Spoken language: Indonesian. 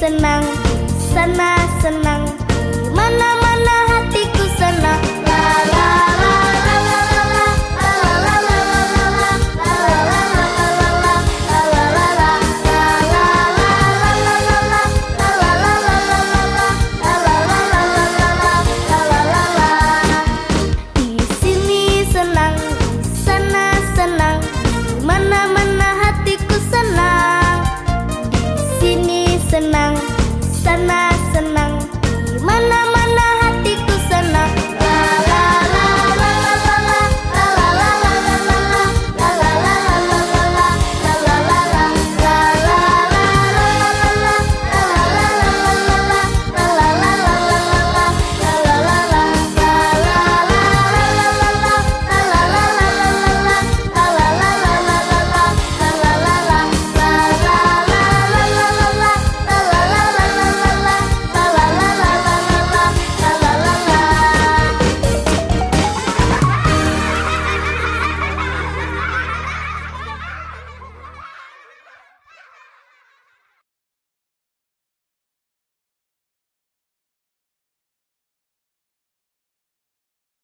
senang, sana senang.